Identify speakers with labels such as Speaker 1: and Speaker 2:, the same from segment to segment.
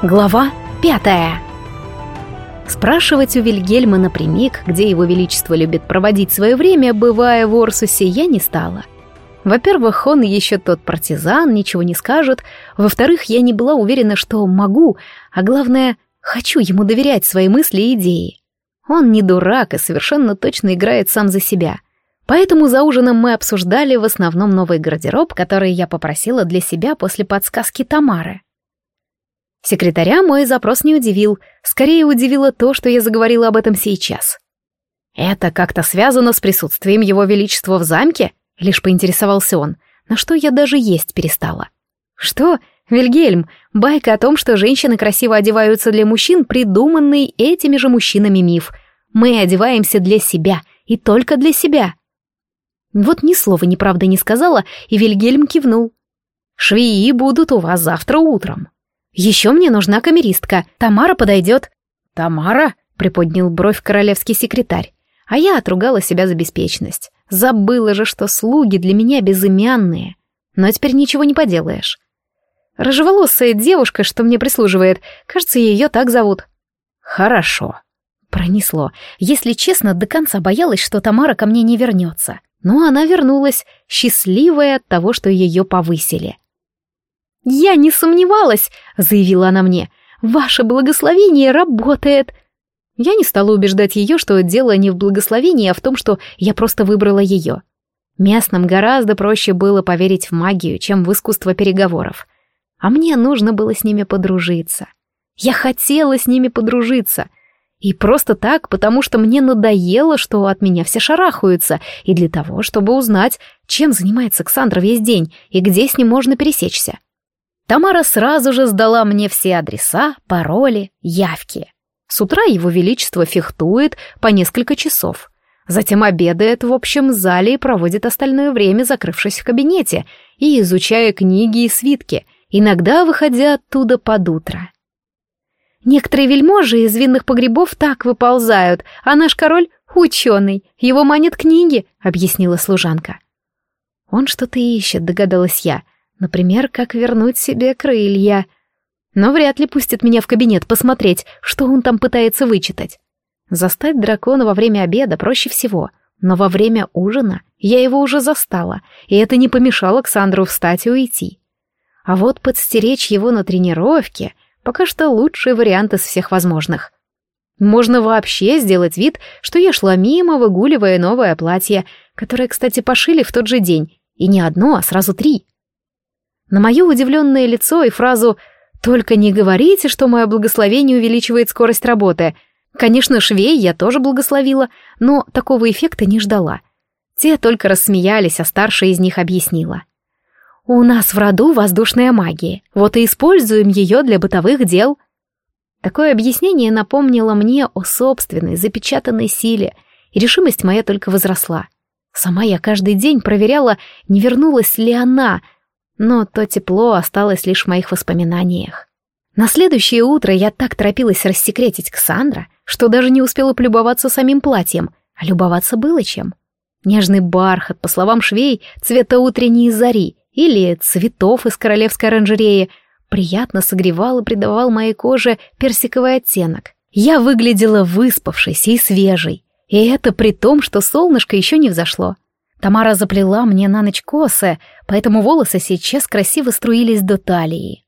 Speaker 1: Глава пятая. Спрашивать у Вильгельма напрямик, где его величество любит проводить свое время, бывая в Орсусе, я не стала. Во-первых, он еще тот партизан, ничего не скажет. Во-вторых, я не была уверена, что могу, а главное, хочу ему доверять свои мысли и идеи. Он не дурак и совершенно точно играет сам за себя. Поэтому за ужином мы обсуждали в основном новый гардероб, который я попросила для себя после подсказки Тамары. Секретаря мой запрос не удивил, скорее удивило то, что я заговорила об этом сейчас. «Это как-то связано с присутствием его величества в замке?» — лишь поинтересовался он, на что я даже есть перестала. «Что? Вильгельм, байка о том, что женщины красиво одеваются для мужчин, придуманный этими же мужчинами миф. Мы одеваемся для себя, и только для себя». Вот ни слова неправды не сказала, и Вильгельм кивнул. «Швеи будут у вас завтра утром. Еще мне нужна камеристка. Тамара подойдет». «Тамара?» — приподнял бровь королевский секретарь. А я отругала себя за беспечность. Забыла же, что слуги для меня безымянные. Но теперь ничего не поделаешь. Рыжеволосая девушка, что мне прислуживает, кажется, ее так зовут. Хорошо. Пронесло. Если честно, до конца боялась, что Тамара ко мне не вернется. Но она вернулась, счастливая от того, что ее повысили. «Я не сомневалась», — заявила она мне. «Ваше благословение работает». Я не стала убеждать ее, что дело не в благословении, а в том, что я просто выбрала ее. Местным гораздо проще было поверить в магию, чем в искусство переговоров. А мне нужно было с ними подружиться. Я хотела с ними подружиться. И просто так, потому что мне надоело, что от меня все шарахаются, и для того, чтобы узнать, чем занимается Александр весь день и где с ним можно пересечься. Тамара сразу же сдала мне все адреса, пароли, явки. С утра его величество фехтует по несколько часов. Затем обедает в общем зале и проводит остальное время, закрывшись в кабинете и изучая книги и свитки, иногда выходя оттуда под утро. Некоторые вельможи из винных погребов так выползают, а наш король — ученый, его манят книги, — объяснила служанка. Он что-то ищет, догадалась я — Например, как вернуть себе крылья. Но вряд ли пустит меня в кабинет посмотреть, что он там пытается вычитать. Застать дракона во время обеда проще всего, но во время ужина я его уже застала, и это не помешало Александру встать и уйти. А вот подстеречь его на тренировке пока что лучший вариант из всех возможных. Можно вообще сделать вид, что я шла мимо, выгуливая новое платье, которое, кстати, пошили в тот же день, и не одно, а сразу три — на мое удивленное лицо и фразу «Только не говорите, что мое благословение увеличивает скорость работы». Конечно, швей я тоже благословила, но такого эффекта не ждала. Те только рассмеялись, а старшая из них объяснила. «У нас в роду воздушная магия, вот и используем ее для бытовых дел». Такое объяснение напомнило мне о собственной запечатанной силе, и решимость моя только возросла. Сама я каждый день проверяла, не вернулась ли она — но то тепло осталось лишь в моих воспоминаниях. На следующее утро я так торопилась рассекретить Ксандра, что даже не успела полюбоваться самим платьем, а любоваться было чем. Нежный бархат, по словам швей, цвета утренней зари или цветов из королевской оранжереи, приятно согревал и придавал моей коже персиковый оттенок. Я выглядела выспавшейся и свежей, и это при том, что солнышко еще не взошло. Тамара заплела мне на ночь косы, поэтому волосы сейчас красиво струились до талии.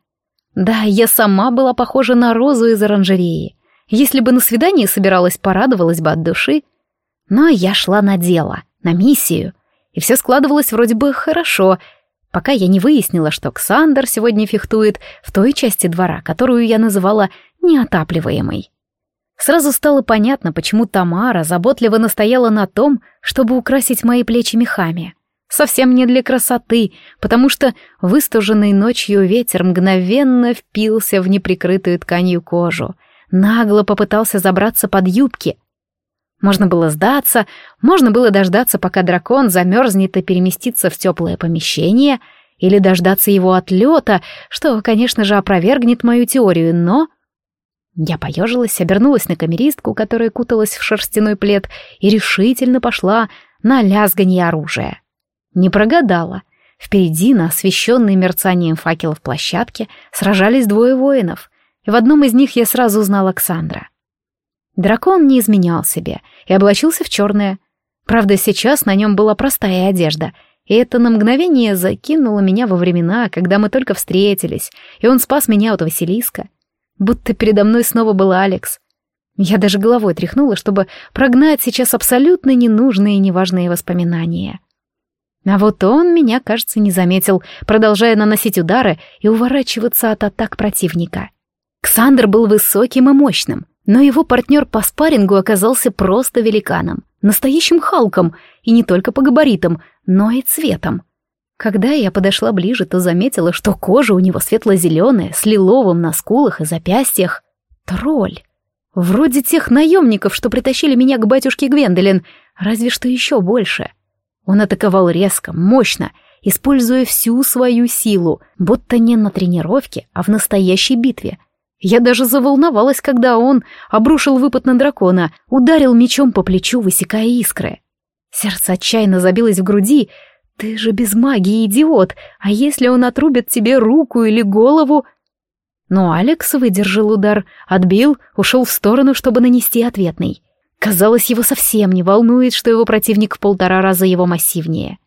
Speaker 1: Да, я сама была похожа на розу из оранжереи. Если бы на свидание собиралась, порадовалась бы от души. Но я шла на дело, на миссию, и все складывалось вроде бы хорошо, пока я не выяснила, что Ксандр сегодня фехтует в той части двора, которую я называла неотапливаемой. Сразу стало понятно, почему Тамара заботливо настояла на том, чтобы украсить мои плечи мехами. Совсем не для красоты, потому что выстуженный ночью ветер мгновенно впился в неприкрытую тканью кожу, нагло попытался забраться под юбки. Можно было сдаться, можно было дождаться, пока дракон замерзнет и переместится в теплое помещение, или дождаться его отлета, что, конечно же, опровергнет мою теорию, но я поежилась, обернулась на камеристку, которая куталась в шерстяной плед, и решительно пошла на лязганье оружия. Не прогадала. Впереди, на освещенной мерцанием факелов площадке, сражались двое воинов. и в одном из них я сразу узнал Оксандра. Дракон не изменял себе и облачился в черное. Правда, сейчас на нем была простая одежда, и это на мгновение закинуло меня во времена, когда мы только встретились, и он спас меня от Василиска. Будто передо мной снова был Алекс. Я даже головой тряхнула, чтобы прогнать сейчас абсолютно ненужные и неважные воспоминания. А вот он меня, кажется, не заметил, продолжая наносить удары и уворачиваться от атак противника. Ксандр был высоким и мощным, но его партнер по спаррингу оказался просто великаном, настоящим Халком, и не только по габаритам, но и цветом. Когда я подошла ближе, то заметила, что кожа у него светло-зеленая, с лиловым на скулах и запястьях. Тролль. Вроде тех наемников, что притащили меня к батюшке Гвендолин, разве что еще больше. Он атаковал резко, мощно, используя всю свою силу, будто не на тренировке, а в настоящей битве — я даже заволновалась, когда он обрушил выпад на дракона, ударил мечом по плечу, высекая искры. Сердце отчаянно забилось в груди. «Ты же без магии, идиот! А если он отрубит тебе руку или голову?» Но Алекс выдержал удар, отбил, ушел в сторону, чтобы нанести ответный. Казалось, его совсем не волнует, что его противник в полтора раза его массивнее.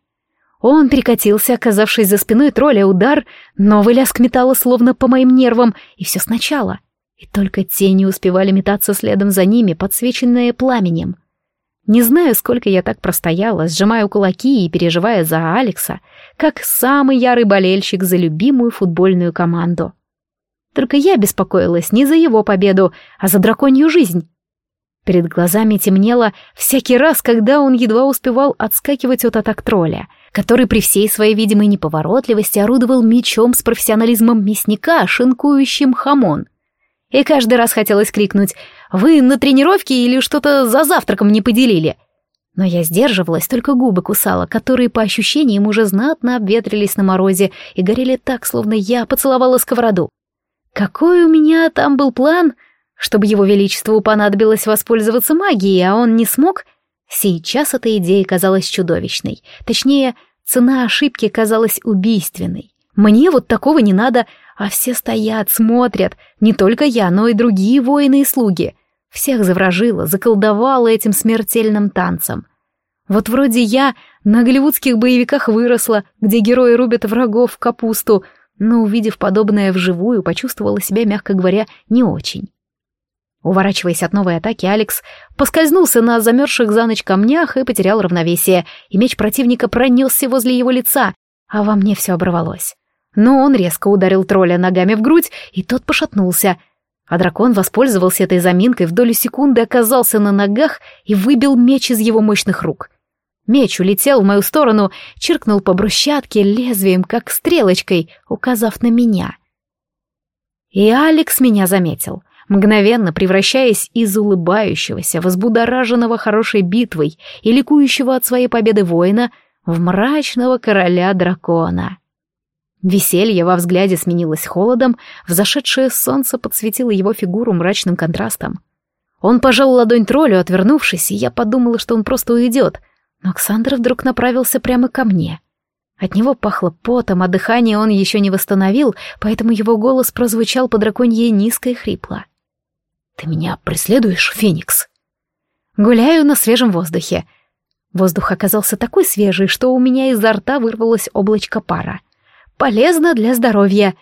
Speaker 1: Он перекатился, оказавшись за спиной тролля, удар, новый лязг металла словно по моим нервам, и все сначала. И только тени успевали метаться следом за ними, подсвеченные пламенем. Не знаю, сколько я так простояла, сжимая кулаки и переживая за Алекса, как самый ярый болельщик за любимую футбольную команду. Только я беспокоилась не за его победу, а за драконью жизнь. Перед глазами темнело всякий раз, когда он едва успевал отскакивать от атак тролля — который при всей своей видимой неповоротливости орудовал мечом с профессионализмом мясника, шинкующим хамон. И каждый раз хотелось крикнуть «Вы на тренировке или что-то за завтраком не поделили?» Но я сдерживалась, только губы кусала, которые по ощущениям уже знатно обветрились на морозе и горели так, словно я поцеловала сковороду. Какой у меня там был план? Чтобы его величеству понадобилось воспользоваться магией, а он не смог? Сейчас эта идея казалась чудовищной. Точнее, цена ошибки казалась убийственной. Мне вот такого не надо, а все стоят, смотрят. Не только я, но и другие воины и слуги. Всех завражила, заколдовала этим смертельным танцем. Вот вроде я на голливудских боевиках выросла, где герои рубят врагов в капусту, но, увидев подобное вживую, почувствовала себя, мягко говоря, не очень. Уворачиваясь от новой атаки, Алекс поскользнулся на замерзших за ночь камнях и потерял равновесие, и меч противника пронесся возле его лица, а во мне все оборвалось. Но он резко ударил тролля ногами в грудь, и тот пошатнулся. А дракон воспользовался этой заминкой, в долю секунды оказался на ногах и выбил меч из его мощных рук. Меч улетел в мою сторону, чиркнул по брусчатке лезвием, как стрелочкой, указав на меня. И Алекс меня заметил — мгновенно превращаясь из улыбающегося, возбудораженного хорошей битвой и ликующего от своей победы воина в мрачного короля-дракона. Веселье во взгляде сменилось холодом, взошедшее солнце подсветило его фигуру мрачным контрастом. Он пожал ладонь троллю, отвернувшись, и я подумала, что он просто уйдет, но Александр вдруг направился прямо ко мне. От него пахло потом, а дыхание он еще не восстановил, поэтому его голос прозвучал по драконье низко и хрипло. «Ты меня преследуешь, Феникс?» «Гуляю на свежем воздухе». Воздух оказался такой свежий, что у меня изо рта вырвалось облачко пара. «Полезно для здоровья».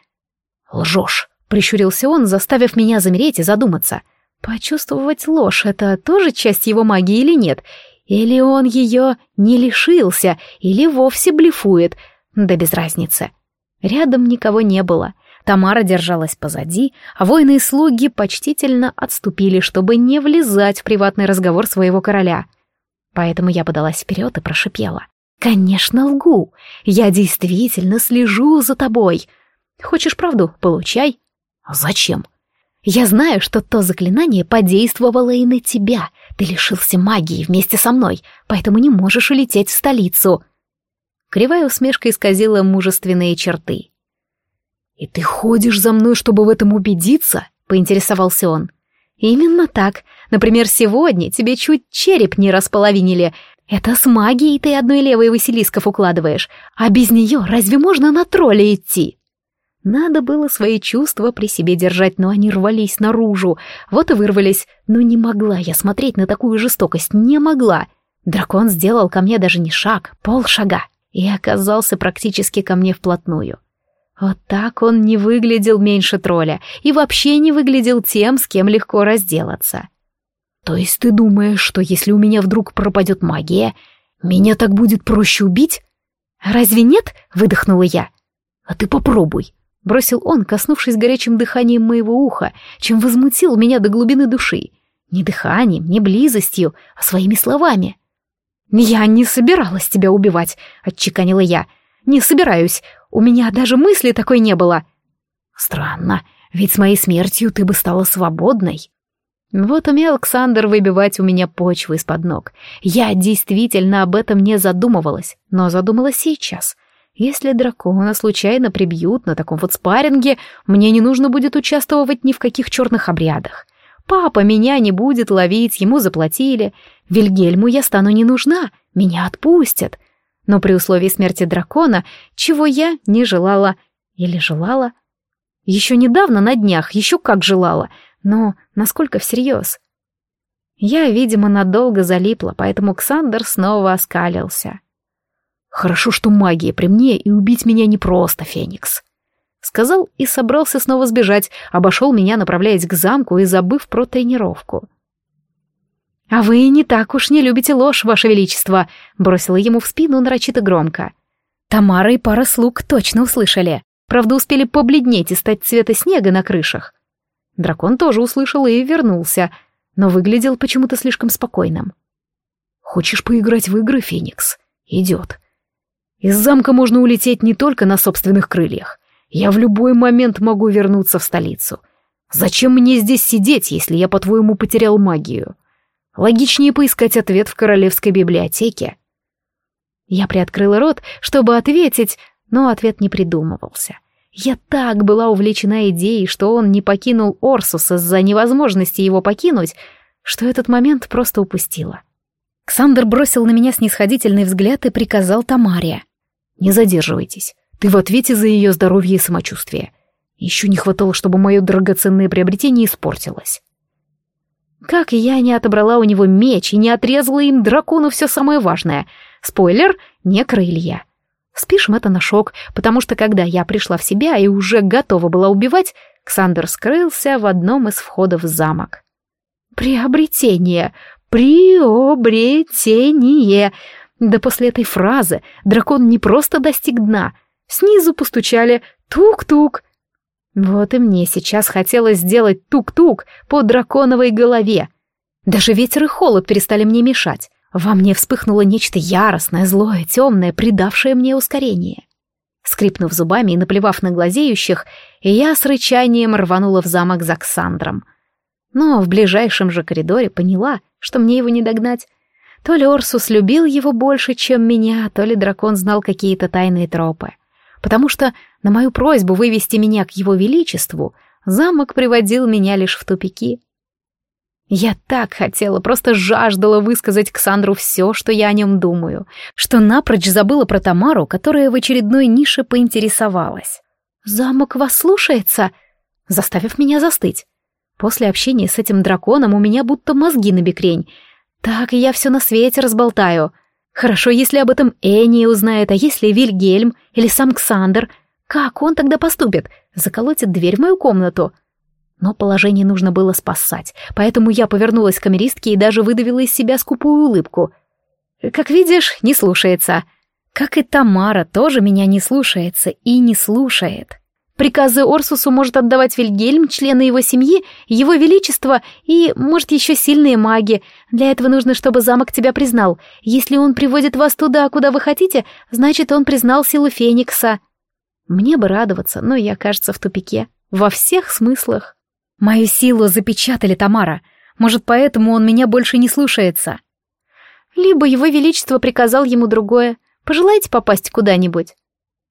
Speaker 1: «Лжешь», — прищурился он, заставив меня замереть и задуматься. Почувствовать ложь — это тоже часть его магии или нет? Или он ее не лишился, или вовсе блефует? Да без разницы. Рядом никого не было. Тамара держалась позади, а воины и слуги почтительно отступили, чтобы не влезать в приватный разговор своего короля. Поэтому я подалась вперед и прошипела. «Конечно, лгу. Я действительно слежу за тобой. Хочешь правду? Получай». «Зачем?» «Я знаю, что то заклинание подействовало и на тебя. Ты лишился магии вместе со мной, поэтому не можешь улететь в столицу». Кривая усмешка исказила мужественные черты. «И ты ходишь за мной, чтобы в этом убедиться?» — поинтересовался он. «Именно так. Например, сегодня тебе чуть череп не располовинили. Это с магией ты одной левой Василисков укладываешь. А без нее разве можно на тролля идти?» Надо было свои чувства при себе держать, но они рвались наружу. Вот и вырвались. Но не могла я смотреть на такую жестокость, не могла. Дракон сделал ко мне даже не шаг, полшага, и оказался практически ко мне вплотную. Вот так он не выглядел меньше тролля и вообще не выглядел тем, с кем легко разделаться. То есть ты думаешь, что если у меня вдруг пропадет магия, меня так будет проще убить? Разве нет? Выдохнула я. А ты попробуй. Бросил он, коснувшись горячим дыханием моего уха, чем возмутил меня до глубины души. Не дыханием, не близостью, а своими словами. «Я не собиралась тебя убивать», — отчеканила я. «Не собираюсь. У меня даже мысли такой не было». «Странно, ведь с моей смертью ты бы стала свободной». Вот умел Александр выбивать у меня почву из-под ног. Я действительно об этом не задумывалась, но задумалась сейчас. Если дракона случайно прибьют на таком вот спарринге, мне не нужно будет участвовать ни в каких черных обрядах. Папа меня не будет ловить, ему заплатили. Вильгельму я стану не нужна, меня отпустят. Но при условии смерти дракона, чего я не желала или желала? Еще недавно на днях, еще как желала — но насколько всерьез? Я, видимо, надолго залипла, поэтому Ксандер снова оскалился. «Хорошо, что магия при мне, и убить меня непросто, Феникс», — сказал и собрался снова сбежать, обошел меня, направляясь к замку и забыв про тренировку. «А вы не так уж не любите ложь, ваше величество», — бросила ему в спину нарочито громко. Тамара и пара слуг точно услышали. Правда, успели побледнеть и стать цвета снега на крышах. Дракон тоже услышал и вернулся, но выглядел почему-то слишком спокойным. «Хочешь поиграть в игры, Феникс? Идет. Из замка можно улететь не только на собственных крыльях. Я в любой момент могу вернуться в столицу. Зачем мне здесь сидеть, если я, по-твоему, потерял магию? Логичнее поискать ответ в королевской библиотеке». Я приоткрыла рот, чтобы ответить, но ответ не придумывался. — я так была увлечена идеей, что он не покинул Орсус из-за невозможности его покинуть, что этот момент просто упустила. Ксандр бросил на меня снисходительный взгляд и приказал Тамаре. «Не задерживайтесь. Ты в ответе за ее здоровье и самочувствие. Еще не хватало, чтобы мое драгоценное приобретение испортилось». Как я не отобрала у него меч и не отрезала им дракону все самое важное. Спойлер — не крылья. Спишем это на шок, потому что когда я пришла в себя и уже готова была убивать, Ксандр скрылся в одном из входов в замок. «Приобретение! Приобретение!» Да после этой фразы дракон не просто достиг дна. Снизу постучали «тук-тук». Вот и мне сейчас хотелось сделать тук-тук по драконовой голове. Даже ветер и холод перестали мне мешать. Во мне вспыхнуло нечто яростное, злое, темное, придавшее мне ускорение. Скрипнув зубами и наплевав на глазеющих, я с рычанием рванула в замок за Ксандром. Но в ближайшем же коридоре поняла, что мне его не догнать. То ли Орсус любил его больше, чем меня, то ли дракон знал какие-то тайные тропы. Потому что на мою просьбу вывести меня к его величеству замок приводил меня лишь в тупики. Я так хотела, просто жаждала высказать Ксандру все, что я о нем думаю, что напрочь забыла про Тамару, которая в очередной нише поинтересовалась. «Замок вас слушается?» заставив меня застыть. После общения с этим драконом у меня будто мозги на бекрень. Так я все на свете разболтаю. Хорошо, если об этом Энни узнает, а если Вильгельм или сам Ксандр, как он тогда поступит? Заколотит дверь в мою комнату? Но положение нужно было спасать, поэтому я повернулась к камеристке и даже выдавила из себя скупую улыбку. «Как видишь, не слушается. Как и Тамара тоже меня не слушается и не слушает. Приказы Орсусу может отдавать Вильгельм, члены его семьи, его величество и, может, еще сильные маги. Для этого нужно, чтобы замок тебя признал. Если он приводит вас туда, куда вы хотите, значит, он признал силу Феникса». Мне бы радоваться, но я, кажется, в тупике. Во всех смыслах. Мою силу запечатали, Тамара. Может, поэтому он меня больше не слушается. Либо его величество приказал ему другое. Пожелаете попасть куда-нибудь?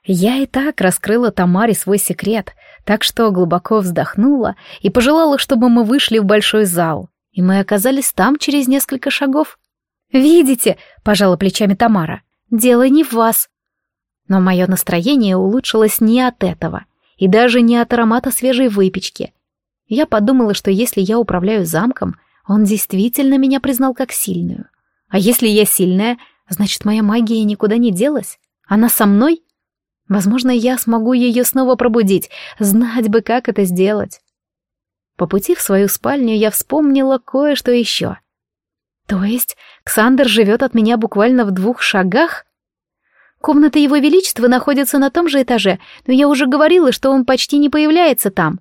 Speaker 1: Я и так раскрыла Тамаре свой секрет, так что глубоко вздохнула и пожелала, чтобы мы вышли в большой зал, и мы оказались там через несколько шагов. «Видите», — пожала плечами Тамара, — «дело не в вас». Но мое настроение улучшилось не от этого. и даже не от аромата свежей выпечки. Я подумала, что если я управляю замком, он действительно меня признал как сильную. А если я сильная, значит, моя магия никуда не делась. Она со мной? Возможно, я смогу ее снова пробудить. Знать бы, как это сделать. По пути в свою спальню я вспомнила кое-что еще. То есть Ксандр живет от меня буквально в двух шагах? Комната Его Величества находится на том же этаже, но я уже говорила, что он почти не появляется там.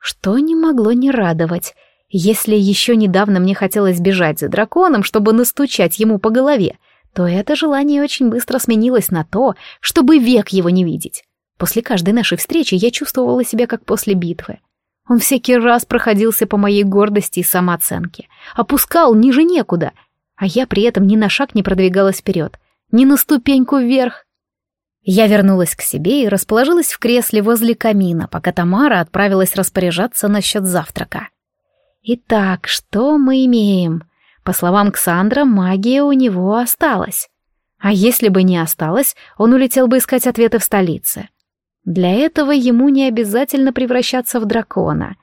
Speaker 1: Что не могло не радовать. Если еще недавно мне хотелось бежать за драконом, чтобы настучать ему по голове, то это желание очень быстро сменилось на то, чтобы век его не видеть. После каждой нашей встречи я чувствовала себя как после битвы. Он всякий раз проходился по моей гордости и самооценке, опускал ниже некуда, а я при этом ни на шаг не продвигалась вперед — ни на ступеньку вверх. Я вернулась к себе и расположилась в кресле возле камина, пока Тамара отправилась распоряжаться насчет завтрака. Итак, что мы имеем? По словам Ксандра, магия у него осталась. А если бы не осталась, он улетел бы искать ответы в столице. Для этого ему не обязательно превращаться в дракона.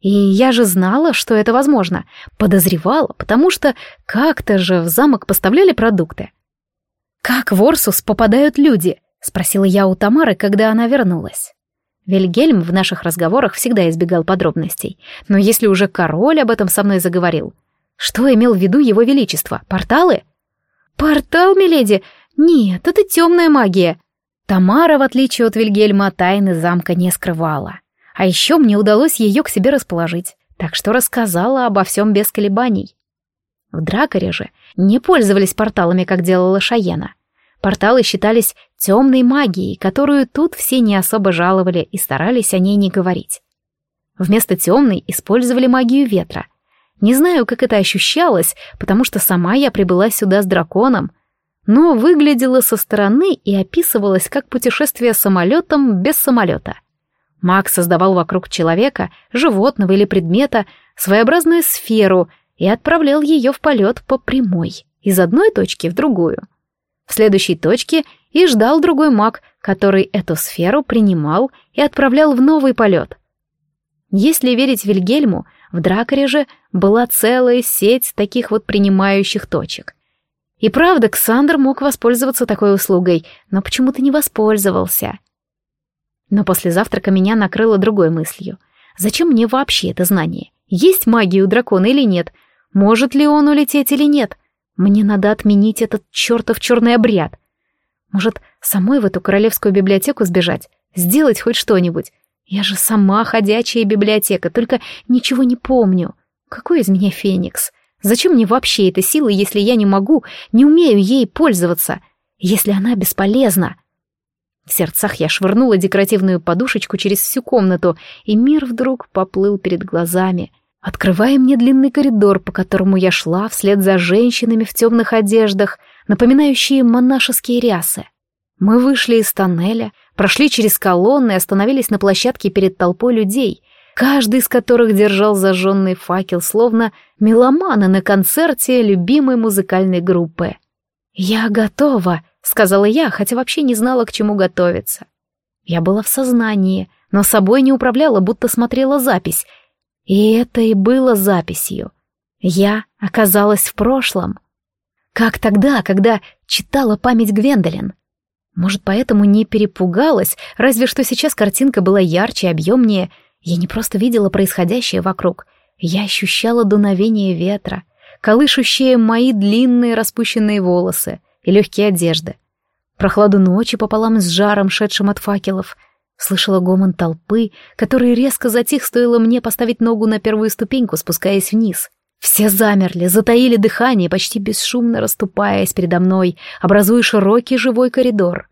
Speaker 1: И я же знала, что это возможно. Подозревала, потому что как-то же в замок поставляли продукты. «Как в Орсус попадают люди?» — спросила я у Тамары, когда она вернулась. Вильгельм в наших разговорах всегда избегал подробностей, но если уже король об этом со мной заговорил, что имел в виду его величество? Порталы? «Портал, миледи? Нет, это темная магия». Тамара, в отличие от Вильгельма, тайны замка не скрывала. А еще мне удалось ее к себе расположить, так что рассказала обо всем без колебаний. В Дракоре же не пользовались порталами, как делала Шаена. Порталы считались темной магией, которую тут все не особо жаловали и старались о ней не говорить. Вместо темной использовали магию ветра. Не знаю, как это ощущалось, потому что сама я прибыла сюда с драконом, но выглядела со стороны и описывалась как путешествие самолетом без самолета. Маг создавал вокруг человека, животного или предмета своеобразную сферу — и отправлял ее в полет по прямой, из одной точки в другую. В следующей точке и ждал другой маг, который эту сферу принимал и отправлял в новый полет. Если верить Вильгельму, в Дракаре же была целая сеть таких вот принимающих точек. И правда, Ксандр мог воспользоваться такой услугой, но почему-то не воспользовался. Но после завтрака меня накрыло другой мыслью. Зачем мне вообще это знание? Есть магия у дракона или нет? Может ли он улететь или нет? Мне надо отменить этот чертов черный обряд. Может, самой в эту королевскую библиотеку сбежать? Сделать хоть что-нибудь? Я же сама ходячая библиотека, только ничего не помню. Какой из меня феникс? Зачем мне вообще эта сила, если я не могу, не умею ей пользоваться? Если она бесполезна? В сердцах я швырнула декоративную подушечку через всю комнату, и мир вдруг поплыл перед глазами — открывая мне длинный коридор, по которому я шла вслед за женщинами в темных одеждах, напоминающие монашеские рясы. Мы вышли из тоннеля, прошли через колонны и остановились на площадке перед толпой людей, каждый из которых держал зажженный факел, словно меломаны на концерте любимой музыкальной группы. «Я готова», — сказала я, хотя вообще не знала, к чему готовиться. Я была в сознании, но собой не управляла, будто смотрела запись — и это и было записью. Я оказалась в прошлом. Как тогда, когда читала память Гвендолин? Может, поэтому не перепугалась, разве что сейчас картинка была ярче, объемнее. Я не просто видела происходящее вокруг. Я ощущала дуновение ветра, колышущие мои длинные распущенные волосы и легкие одежды. Прохладу ночи пополам с жаром, шедшим от факелов — Слышала гомон толпы, который резко затих, стоило мне поставить ногу на первую ступеньку, спускаясь вниз. Все замерли, затаили дыхание, почти бесшумно расступаясь передо мной, образуя широкий живой коридор.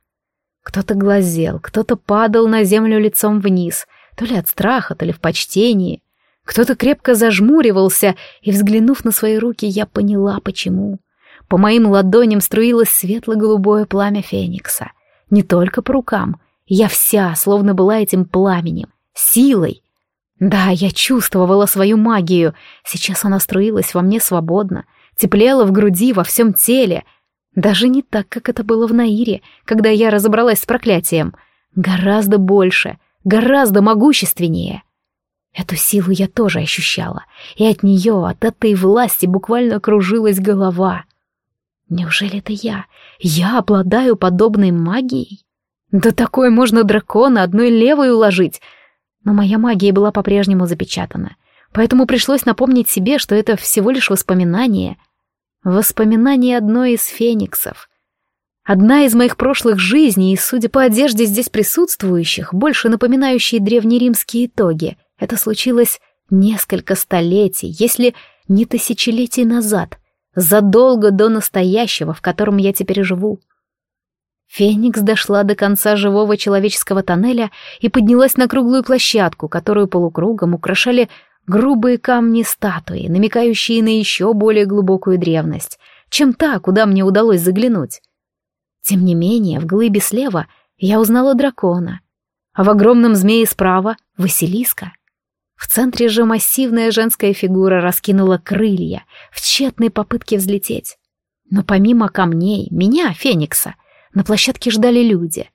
Speaker 1: Кто-то глазел, кто-то падал на землю лицом вниз, то ли от страха, то ли в почтении. Кто-то крепко зажмуривался, и, взглянув на свои руки, я поняла, почему. По моим ладоням струилось светло-голубое пламя феникса. Не только по рукам — я вся, словно была этим пламенем, силой. Да, я чувствовала свою магию. Сейчас она струилась во мне свободно, теплела в груди, во всем теле. Даже не так, как это было в Наире, когда я разобралась с проклятием. Гораздо больше, гораздо могущественнее. Эту силу я тоже ощущала, и от нее, от этой власти буквально кружилась голова. Неужели это я? Я обладаю подобной магией? Да такой можно дракона одной левой уложить. Но моя магия была по-прежнему запечатана, поэтому пришлось напомнить себе, что это всего лишь воспоминание. Воспоминание одной из фениксов. Одна из моих прошлых жизней, и, судя по одежде здесь присутствующих, больше напоминающие древнеримские итоги, это случилось несколько столетий, если не тысячелетий назад, задолго до настоящего, в котором я теперь живу. Феникс дошла до конца живого человеческого тоннеля и поднялась на круглую площадку, которую полукругом украшали грубые камни статуи, намекающие на еще более глубокую древность, чем та, куда мне удалось заглянуть. Тем не менее, в глыбе слева я узнала дракона, а в огромном змее справа — Василиска. В центре же массивная женская фигура раскинула крылья в тщетной попытке взлететь. Но помимо камней, меня, Феникса, на площадке ждали люди.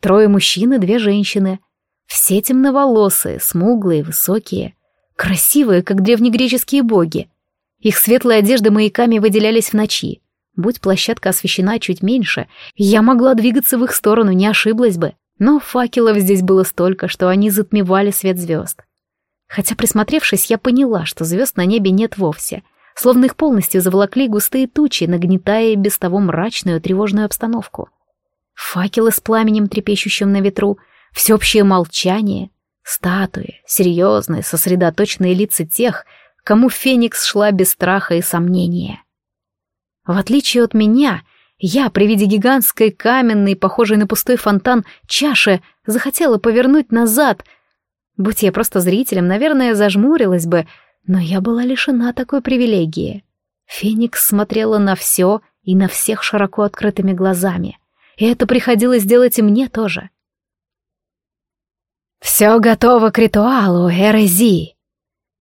Speaker 1: Трое мужчин и две женщины. Все темноволосые, смуглые, высокие, красивые, как древнегреческие боги. Их светлые одежды маяками выделялись в ночи. Будь площадка освещена чуть меньше, я могла двигаться в их сторону, не ошиблась бы. Но факелов здесь было столько, что они затмевали свет звезд. Хотя, присмотревшись, я поняла, что звезд на небе нет вовсе, словно их полностью заволокли густые тучи, нагнетая без того мрачную тревожную обстановку. Факелы с пламенем, трепещущим на ветру, всеобщее молчание, статуи, серьезные, сосредоточенные лица тех, кому Феникс шла без страха и сомнения. В отличие от меня, я при виде гигантской каменной, похожей на пустой фонтан, чаши захотела повернуть назад. Будь я просто зрителем, наверное, зажмурилась бы, но я была лишена такой привилегии. Феникс смотрела на все и на всех широко открытыми глазами. И это приходилось делать и мне тоже. «Все готово к ритуалу, Эрези!»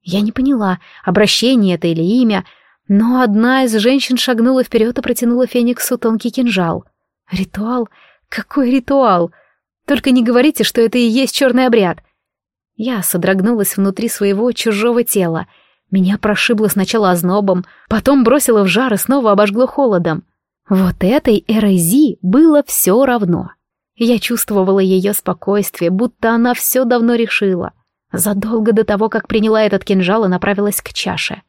Speaker 1: Я не поняла, обращение это или имя — но одна из женщин шагнула вперед и протянула Фениксу тонкий кинжал. Ритуал? Какой ритуал? Только не говорите, что это и есть черный обряд. Я содрогнулась внутри своего чужого тела. Меня прошибло сначала ознобом, потом бросило в жар и снова обожгло холодом. Вот этой Эрези было все равно. Я чувствовала ее спокойствие, будто она все давно решила. Задолго до того, как приняла этот кинжал и направилась к чаше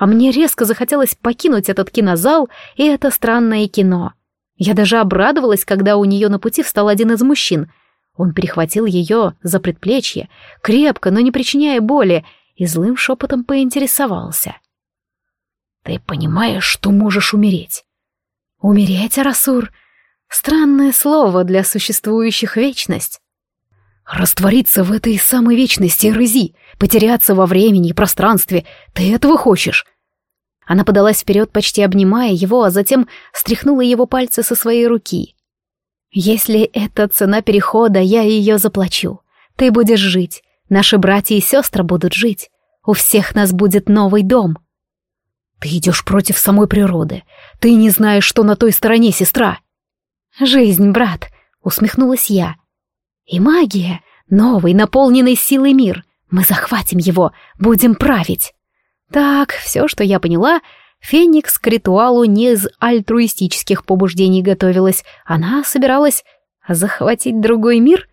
Speaker 1: а мне резко захотелось покинуть этот кинозал и это странное кино. Я даже обрадовалась, когда у нее на пути встал один из мужчин. Он перехватил ее за предплечье, крепко, но не причиняя боли, и злым шепотом поинтересовался. «Ты понимаешь, что можешь умереть?» «Умереть, Арасур?» Странное слово для существующих вечность. Раствориться в этой самой вечности, Рызи, потеряться во времени и пространстве. Ты этого хочешь?» Она подалась вперед, почти обнимая его, а затем стряхнула его пальцы со своей руки. «Если это цена перехода, я ее заплачу. Ты будешь жить, наши братья и сестры будут жить. У всех нас будет новый дом». «Ты идешь против самой природы. Ты не знаешь, что на той стороне, сестра». «Жизнь, брат», — усмехнулась я. «И магия, новый, наполненный силой мир. Мы захватим его, будем править. Так, все, что я поняла, Феникс к ритуалу не из альтруистических побуждений готовилась. Она собиралась захватить другой мир?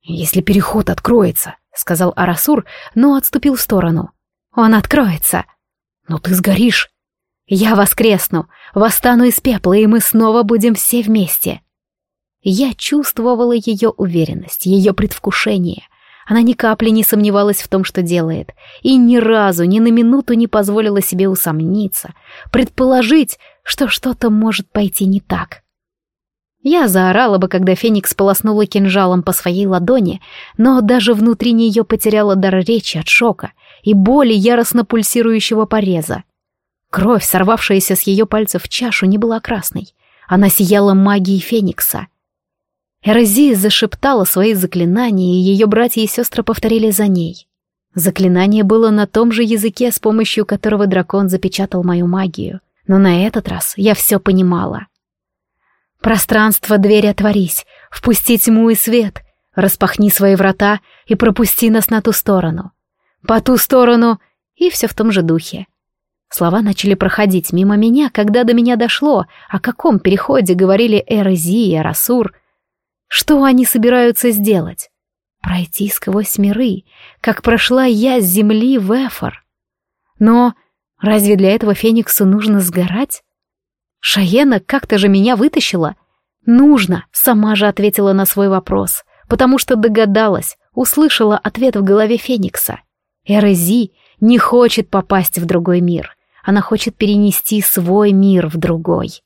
Speaker 1: «Если переход откроется», — сказал Арасур, но отступил в сторону. «Он откроется». «Но ты сгоришь». «Я воскресну, восстану из пепла, и мы снова будем все вместе». Я чувствовала ее уверенность, ее предвкушение — она ни капли не сомневалась в том, что делает, и ни разу, ни на минуту не позволила себе усомниться, предположить, что что-то может пойти не так. Я заорала бы, когда Феникс полоснула кинжалом по своей ладони, но даже внутри нее потеряла дар речи от шока и боли яростно пульсирующего пореза. Кровь, сорвавшаяся с ее пальцев в чашу, не была красной. Она сияла магией Феникса — Эрозия зашептала свои заклинания, и ее братья и сестры повторили за ней. Заклинание было на том же языке, с помощью которого дракон запечатал мою магию. Но на этот раз я все понимала. «Пространство, дверь отворись, впусти тьму и свет!» распахни свои врата и пропусти нас на ту сторону. По ту сторону и все в том же духе. Слова начали проходить мимо меня, когда до меня дошло, о каком переходе говорили Эрези и Арасур. Что они собираются сделать? Пройти сквозь миры, как прошла я с земли в Эфор. Но разве для этого Фениксу нужно сгорать? Шаена как-то же меня вытащила. Нужно, сама же ответила на свой вопрос, потому что догадалась, услышала ответ в голове Феникса. Эрези не хочет попасть в другой мир. Она хочет перенести свой мир в другой.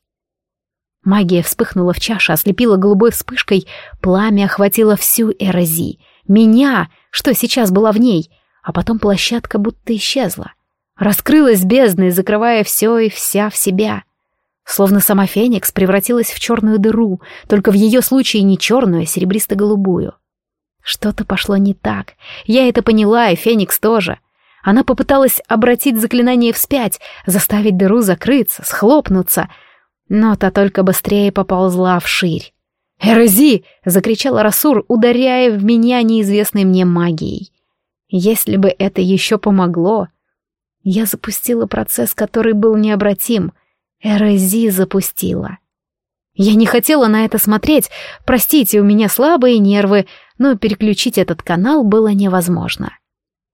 Speaker 1: Магия вспыхнула в чаше, ослепила голубой вспышкой, пламя охватило всю Эрези, меня, что сейчас была в ней, а потом площадка будто исчезла. Раскрылась бездной, закрывая все и вся в себя. Словно сама Феникс превратилась в черную дыру, только в ее случае не черную, а серебристо-голубую. Что-то пошло не так. Я это поняла, и Феникс тоже. Она попыталась обратить заклинание вспять, заставить дыру закрыться, схлопнуться, но та только быстрее поползла вширь. «Эрези!» — закричал Расур, ударяя в меня неизвестной мне магией. Если бы это еще помогло... Я запустила процесс, который был необратим. Эрези запустила. Я не хотела на это смотреть, простите, у меня слабые нервы, но переключить этот канал было невозможно.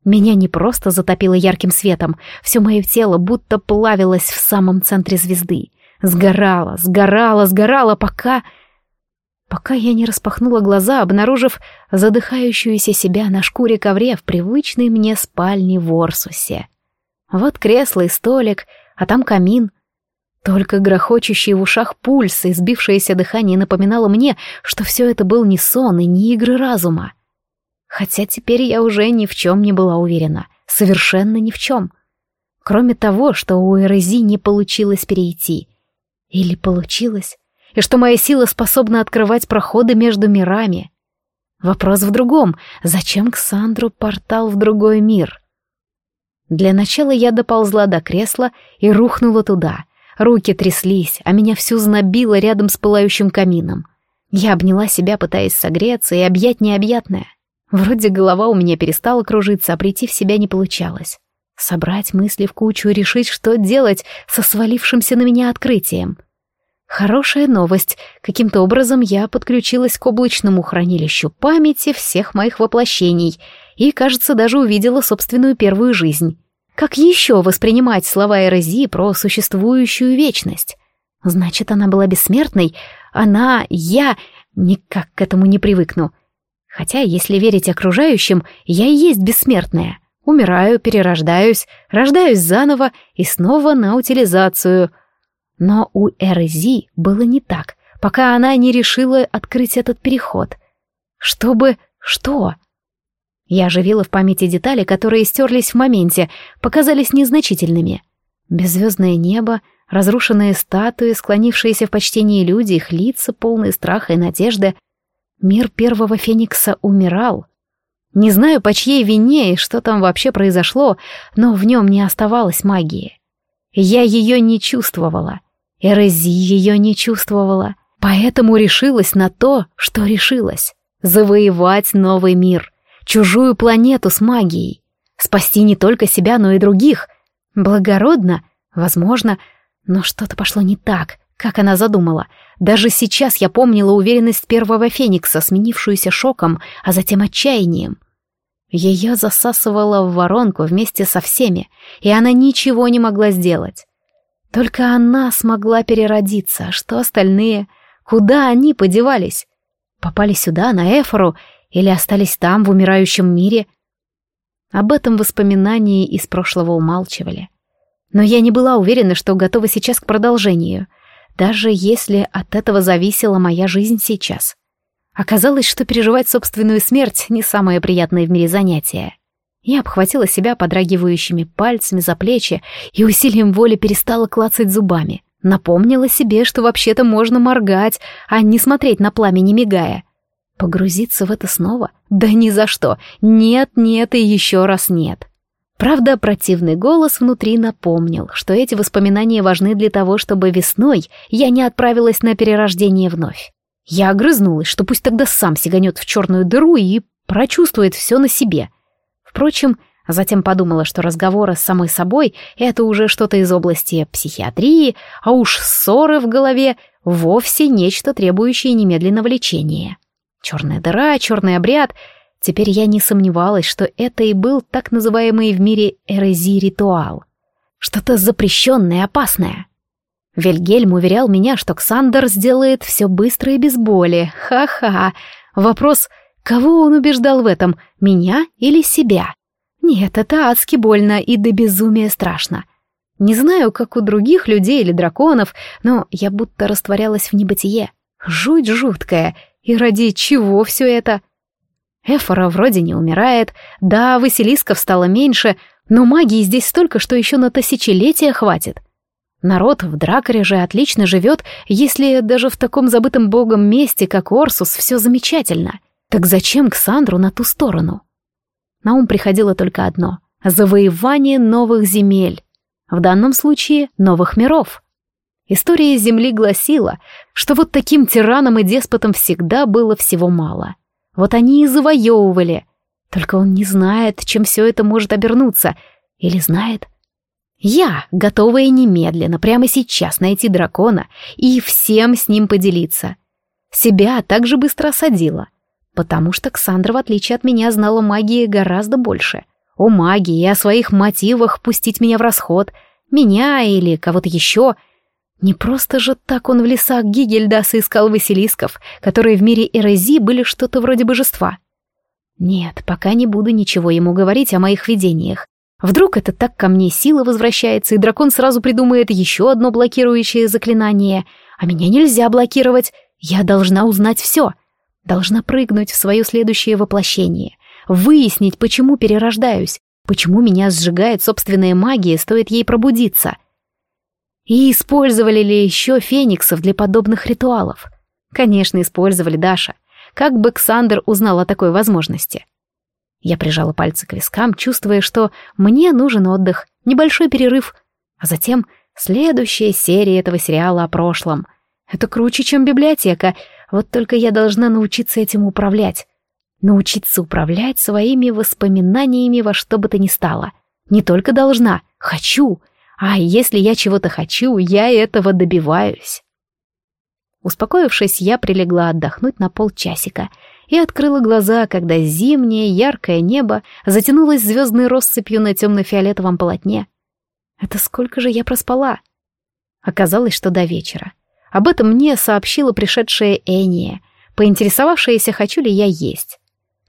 Speaker 1: Меня не просто затопило ярким светом, все мое тело будто плавилось в самом центре звезды. Сгорало, сгорало, сгорало, пока... Пока я не распахнула глаза, обнаружив задыхающуюся себя на шкуре ковре в привычной мне спальне в Орсусе. Вот кресло и столик, а там камин. Только грохочущий в ушах пульс и сбившееся дыхание напоминало мне, что все это был не сон и не игры разума. Хотя теперь я уже ни в чем не была уверена. Совершенно ни в чем. Кроме того, что у Эрези не получилось перейти. Или получилось? И что моя сила способна открывать проходы между мирами. Вопрос в другом. Зачем к Сандру портал в другой мир? Для начала я доползла до кресла и рухнула туда. Руки тряслись, а меня всю знобило рядом с пылающим камином. Я обняла себя, пытаясь согреться и объять необъятное. Вроде голова у меня перестала кружиться, а прийти в себя не получалось. Собрать мысли в кучу и решить, что делать со свалившимся на меня открытием. Хорошая новость. Каким-то образом я подключилась к облачному хранилищу памяти всех моих воплощений и, кажется, даже увидела собственную первую жизнь. Как еще воспринимать слова Эрези про существующую вечность? Значит, она была бессмертной? Она, я, никак к этому не привыкну. Хотя, если верить окружающим, я и есть бессмертная. Умираю, перерождаюсь, рождаюсь заново и снова на утилизацию. Но у Эрези было не так, пока она не решила открыть этот переход. Чтобы... что? Я оживила в памяти детали, которые стерлись в моменте, показались незначительными. Беззвездное небо, разрушенные статуи, склонившиеся в почтении люди, их лица, полные страха и надежды — Мир первого Феникса умирал. Не знаю, по чьей вине и что там вообще произошло, но в нем не оставалось магии. Я ее не чувствовала. Эрези ее не чувствовала. Поэтому решилась на то, что решилась. Завоевать новый мир. Чужую планету с магией. Спасти не только себя, но и других. Благородно? Возможно. Но что-то пошло не так, как она задумала. Даже сейчас я помнила уверенность первого феникса, сменившуюся шоком, а затем отчаянием. Ее засасывало в воронку вместе со всеми, и она ничего не могла сделать. Только она смогла переродиться, а что остальные? Куда они подевались? Попали сюда, на Эфору, или остались там, в умирающем мире? Об этом воспоминании из прошлого умалчивали. Но я не была уверена, что готова сейчас к продолжению — даже если от этого зависела моя жизнь сейчас. Оказалось, что переживать собственную смерть — не самое приятное в мире занятие. Я обхватила себя подрагивающими пальцами за плечи и усилием воли перестала клацать зубами. Напомнила себе, что вообще-то можно моргать, а не смотреть на пламя, не мигая. Погрузиться в это снова? Да ни за что. Нет, нет и еще раз нет. Правда, противный голос внутри напомнил, что эти воспоминания важны для того, чтобы весной я не отправилась на перерождение вновь. Я огрызнулась, что пусть тогда сам сиганет в черную дыру и прочувствует все на себе. Впрочем, затем подумала, что разговоры с самой собой — это уже что-то из области психиатрии, а уж ссоры в голове — вовсе нечто, требующее немедленного лечения. Черная дыра, черный обряд — Теперь я не сомневалась, что это и был так называемый в мире эрези-ритуал. Что-то запрещенное, опасное. Вильгельм уверял меня, что Ксандер сделает все быстро и без боли. Ха-ха. Вопрос, кого он убеждал в этом, меня или себя? Нет, это адски больно и до безумия страшно. Не знаю, как у других людей или драконов, но я будто растворялась в небытие. Жуть жуткая. И ради чего все это? Эфора вроде не умирает, да, Василисков стало меньше, но магии здесь столько, что еще на тысячелетия хватит. Народ в Дракоре же отлично живет, если даже в таком забытом богом месте, как Орсус, все замечательно. Так зачем Ксандру на ту сторону? На ум приходило только одно — завоевание новых земель. В данном случае новых миров. История Земли гласила, что вот таким тиранам и деспотам всегда было всего мало — вот они и завоевывали. Только он не знает, чем все это может обернуться. Или знает? Я, готовая немедленно, прямо сейчас найти дракона и всем с ним поделиться. Себя также быстро осадила. Потому что Ксандра, в отличие от меня, знала магии гораздо больше. О магии и о своих мотивах пустить меня в расход. Меня или кого-то еще — не просто же так он в лесах Гигельдаса искал Василисков, которые в мире Эрези были что-то вроде божества. Нет, пока не буду ничего ему говорить о моих видениях. Вдруг это так ко мне сила возвращается, и дракон сразу придумает еще одно блокирующее заклинание. А меня нельзя блокировать. Я должна узнать все. Должна прыгнуть в свое следующее воплощение. Выяснить, почему перерождаюсь. Почему меня сжигает собственная магия, стоит ей пробудиться. — и использовали ли еще фениксов для подобных ритуалов? Конечно, использовали Даша. Как бы Ксандр узнал о такой возможности? Я прижала пальцы к вискам, чувствуя, что мне нужен отдых, небольшой перерыв, а затем следующая серия этого сериала о прошлом. Это круче, чем библиотека, вот только я должна научиться этим управлять. Научиться управлять своими воспоминаниями во что бы то ни стало. Не только должна, хочу — а если я чего-то хочу, я этого добиваюсь. Успокоившись, я прилегла отдохнуть на полчасика и открыла глаза, когда зимнее яркое небо затянулось звездной россыпью на темно-фиолетовом полотне. Это сколько же я проспала? Оказалось, что до вечера. Об этом мне сообщила пришедшая Эния, поинтересовавшаяся, хочу ли я есть.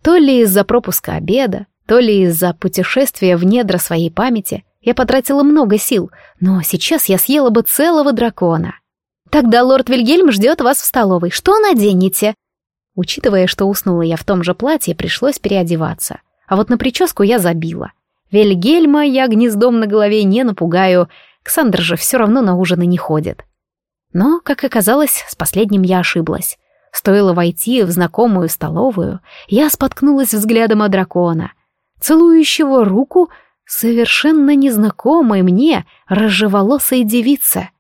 Speaker 1: То ли из-за пропуска обеда, то ли из-за путешествия в недра своей памяти, я потратила много сил, но сейчас я съела бы целого дракона. Тогда лорд Вильгельм ждет вас в столовой. Что наденете? Учитывая, что уснула я в том же платье, пришлось переодеваться. А вот на прическу я забила. Вильгельма я гнездом на голове не напугаю, Ксандр же все равно на ужины не ходит. Но, как оказалось, с последним я ошиблась. Стоило войти в знакомую столовую, я споткнулась взглядом о дракона, целующего руку совершенно незнакомой мне рыжеволосой девице —